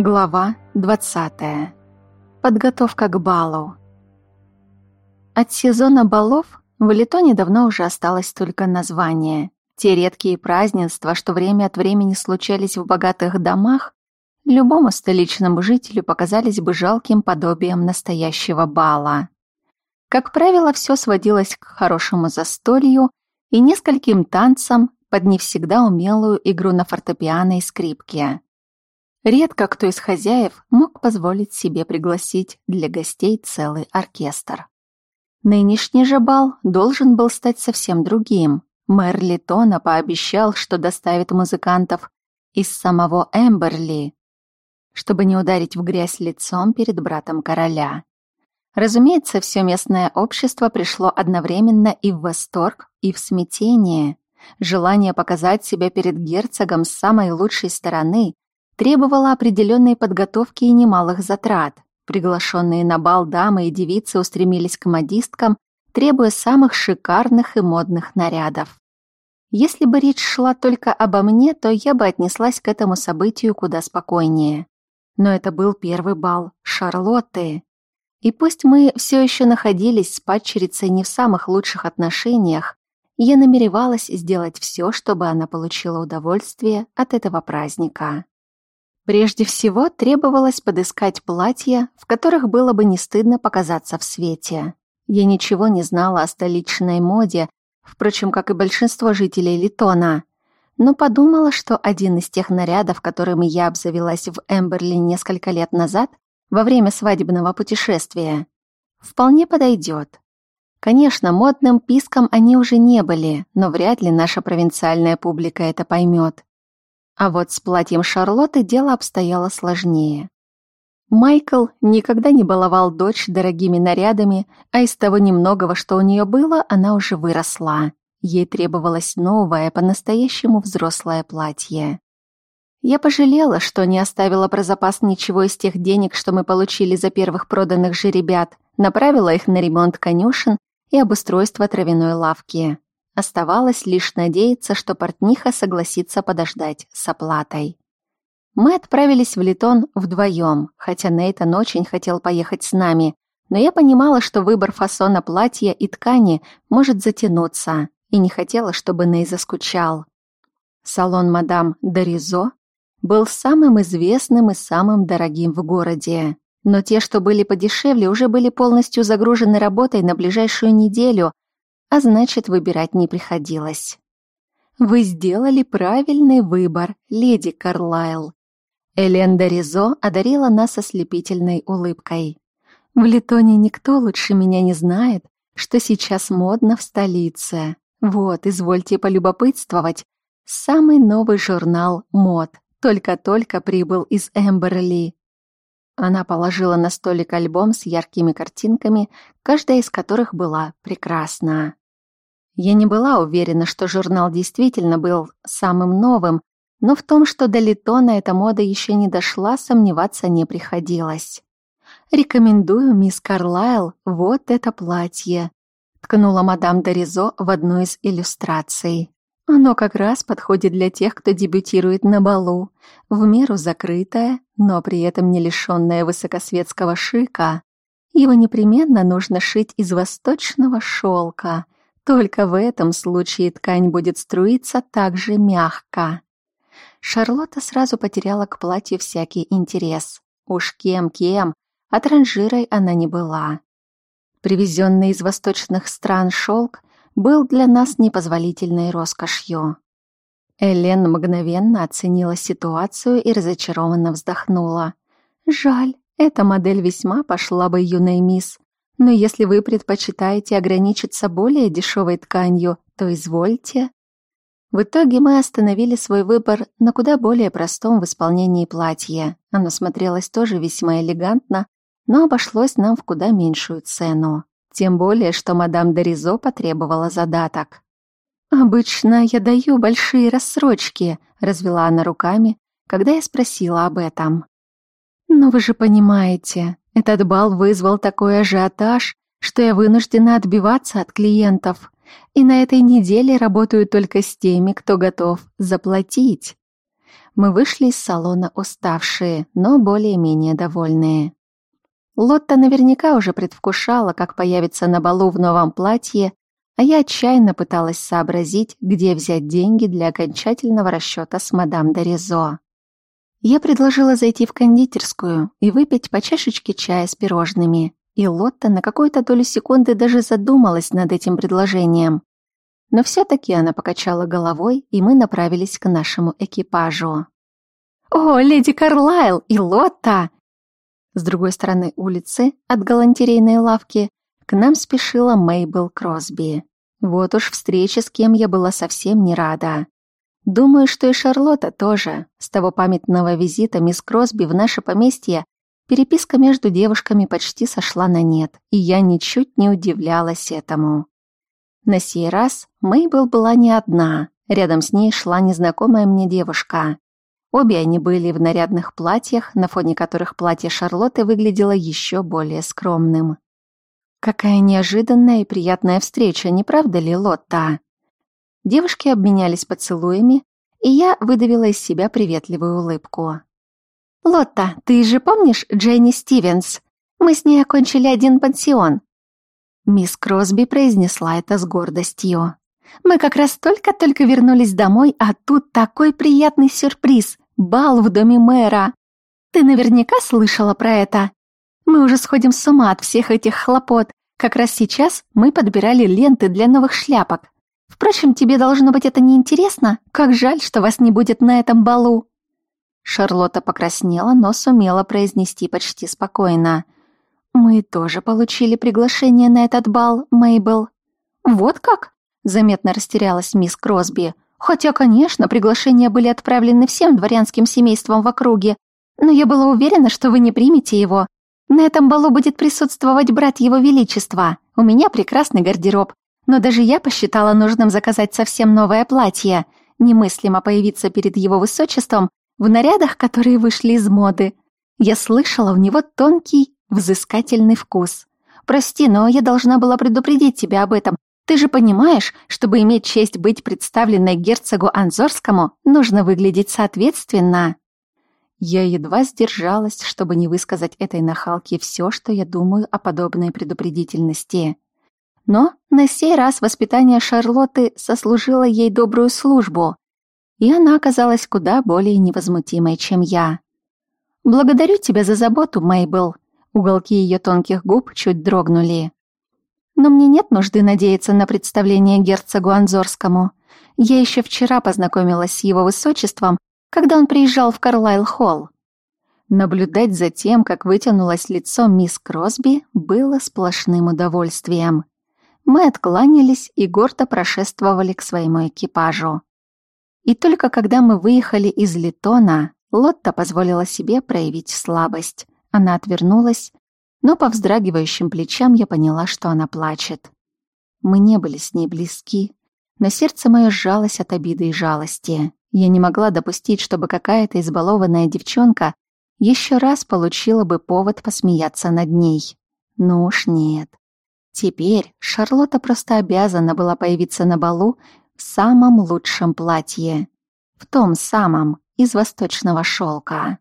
Глава 20. Подготовка к балу. От сезона балов в Литоне давно уже осталось только название. Те редкие празднества, что время от времени случались в богатых домах, любому столичному жителю показались бы жалким подобием настоящего бала. Как правило, все сводилось к хорошему застолью и нескольким танцам под не всегда умелую игру на фортепиано и скрипке. Редко кто из хозяев мог позволить себе пригласить для гостей целый оркестр. Нынешний же бал должен был стать совсем другим. Мэр Литона пообещал, что доставит музыкантов из самого Эмберли, чтобы не ударить в грязь лицом перед братом короля. Разумеется, все местное общество пришло одновременно и в восторг, и в смятение. Желание показать себя перед герцогом с самой лучшей стороны требовало определенной подготовки и немалых затрат. Приглашенные на бал дамы и девицы устремились к модисткам, требуя самых шикарных и модных нарядов. Если бы речь шла только обо мне, то я бы отнеслась к этому событию куда спокойнее. Но это был первый бал Шарлотты. И пусть мы все еще находились с падчерицей не в самых лучших отношениях, я намеревалась сделать все, чтобы она получила удовольствие от этого праздника. Прежде всего, требовалось подыскать платья, в которых было бы не стыдно показаться в свете. Я ничего не знала о столичной моде, впрочем, как и большинство жителей Литона, но подумала, что один из тех нарядов, которыми я обзавелась в Эмберли несколько лет назад, во время свадебного путешествия, вполне подойдет. Конечно, модным писком они уже не были, но вряд ли наша провинциальная публика это поймет. А вот с платьем Шарлотты дело обстояло сложнее. Майкл никогда не баловал дочь дорогими нарядами, а из того немногого, что у нее было, она уже выросла. Ей требовалось новое, по-настоящему взрослое платье. Я пожалела, что не оставила про запас ничего из тех денег, что мы получили за первых проданных же ребят, направила их на ремонт конюшен и обустройство травяной лавки. Оставалось лишь надеяться, что портниха согласится подождать с оплатой. Мы отправились в Литон вдвоем, хотя Нейтан очень хотел поехать с нами, но я понимала, что выбор фасона платья и ткани может затянуться, и не хотела, чтобы Ней заскучал. Салон мадам Доризо был самым известным и самым дорогим в городе. Но те, что были подешевле, уже были полностью загружены работой на ближайшую неделю, а значит, выбирать не приходилось. Вы сделали правильный выбор, леди Карлайл. Элен Доризо одарила нас ослепительной улыбкой. В Литоне никто лучше меня не знает, что сейчас модно в столице. Вот, извольте полюбопытствовать. Самый новый журнал «Мод» только-только прибыл из Эмберли. Она положила на столик альбом с яркими картинками, каждая из которых была прекрасна. Я не была уверена, что журнал действительно был самым новым, но в том, что до Литона эта мода еще не дошла, сомневаться не приходилось. «Рекомендую, мисс Карлайл, вот это платье», — ткнула мадам Доризо в одну из иллюстраций. «Оно как раз подходит для тех, кто дебютирует на балу, в меру закрытое, но при этом не лишенное высокосветского шика. Его непременно нужно шить из восточного шелка — только в этом случае ткань будет струиться так же мягко. Шарлотта сразу потеряла к платью всякий интерес. Уж кем-кем, а транжирой она не была. Привезенный из восточных стран шелк был для нас непозволительной роскошью. Элен мгновенно оценила ситуацию и разочарованно вздохнула. «Жаль, эта модель весьма пошла бы юной мисс, но если вы предпочитаете ограничиться более дешевой тканью, то извольте. В итоге мы остановили свой выбор на куда более простом в исполнении платье. Оно смотрелось тоже весьма элегантно, но обошлось нам в куда меньшую цену. Тем более, что мадам Доризо потребовала задаток. «Обычно я даю большие рассрочки», — развела она руками, когда я спросила об этом. «Но вы же понимаете, этот бал вызвал такой ажиотаж, что я вынуждена отбиваться от клиентов. И на этой неделе работаю только с теми, кто готов заплатить. Мы вышли из салона уставшие, но более-менее довольные. Лотта наверняка уже предвкушала, как появится на балу в новом платье, а я отчаянно пыталась сообразить, где взять деньги для окончательного расчета с мадам Доризо. Я предложила зайти в кондитерскую и выпить по чашечке чая с пирожными, и Лотта на какую-то долю секунды даже задумалась над этим предложением. Но все-таки она покачала головой, и мы направились к нашему экипажу. «О, леди Карлайл и Лотта!» С другой стороны улицы, от галантерейной лавки, к нам спешила Мейбл Кросби. Вот уж встреча с кем я была совсем не рада. Думаю, что и Шарлотта тоже. С того памятного визита мисс Кросби в наше поместье переписка между девушками почти сошла на нет, и я ничуть не удивлялась этому. На сей раз Мейбл была не одна. Рядом с ней шла незнакомая мне девушка. Обе они были в нарядных платьях, на фоне которых платье Шарлотты выглядело еще более скромным. Какая неожиданная и приятная встреча, не правда ли, Лотта? Девушки обменялись поцелуями, и я выдавила из себя приветливую улыбку. «Лотта, ты же помнишь Дженни Стивенс? Мы с ней окончили один пансион». Мисс Кросби произнесла это с гордостью. «Мы как раз только-только вернулись домой, а тут такой приятный сюрприз — бал в доме мэра. Ты наверняка слышала про это? Мы уже сходим с ума от всех этих хлопот. Как раз сейчас мы подбирали ленты для новых шляпок. Впрочем, тебе должно быть это неинтересно. Как жаль, что вас не будет на этом балу». Шарлотта покраснела, но сумела произнести почти спокойно. «Мы тоже получили приглашение на этот бал, Мейбл». «Вот как?» — заметно растерялась мисс Кросби. «Хотя, конечно, приглашения были отправлены всем дворянским семействам в округе, но я была уверена, что вы не примете его. На этом балу будет присутствовать брат его величества. У меня прекрасный гардероб, но даже я посчитала нужным заказать совсем новое платье. Немыслимо появиться перед его высочеством в нарядах, которые вышли из моды. Я слышала, у него тонкий, взыскательный вкус. Прости, но я должна была предупредить тебя об этом. Ты же понимаешь, чтобы иметь честь быть представленной герцогу Анзорскому, нужно выглядеть соответственно. Я едва сдержалась, чтобы не высказать этой нахалке все, что я думаю о подобной предупредительности. Но на сей раз воспитание Шарлотты сослужило ей добрую службу, и она оказалась куда более невозмутимой, чем я. «Благодарю тебя за заботу, Мейбл», уголки ее тонких губ чуть дрогнули. «Но мне нет нужды надеяться на представление герцогу Анзорскому. Я еще вчера познакомилась с его высочеством, когда он приезжал в Карлайл-холл. Наблюдать за тем, как вытянулось лицо мисс Кросби, было сплошным удовольствием. Мы откланялись и гордо прошествовали к своему экипажу. И только когда мы выехали из Литона, Лотта позволила себе проявить слабость. Она отвернулась, но по вздрагивающим плечам я поняла, что она плачет. Мы не были с ней близки, но сердце мое сжалось от обиды и жалости. Я не могла допустить, чтобы какая-то избалованная девчонка еще раз получила бы повод посмеяться над ней. Ну уж нет. Теперь Шарлотта просто обязана была появиться на балу в самом лучшем платье. В том самом, из восточного шелка.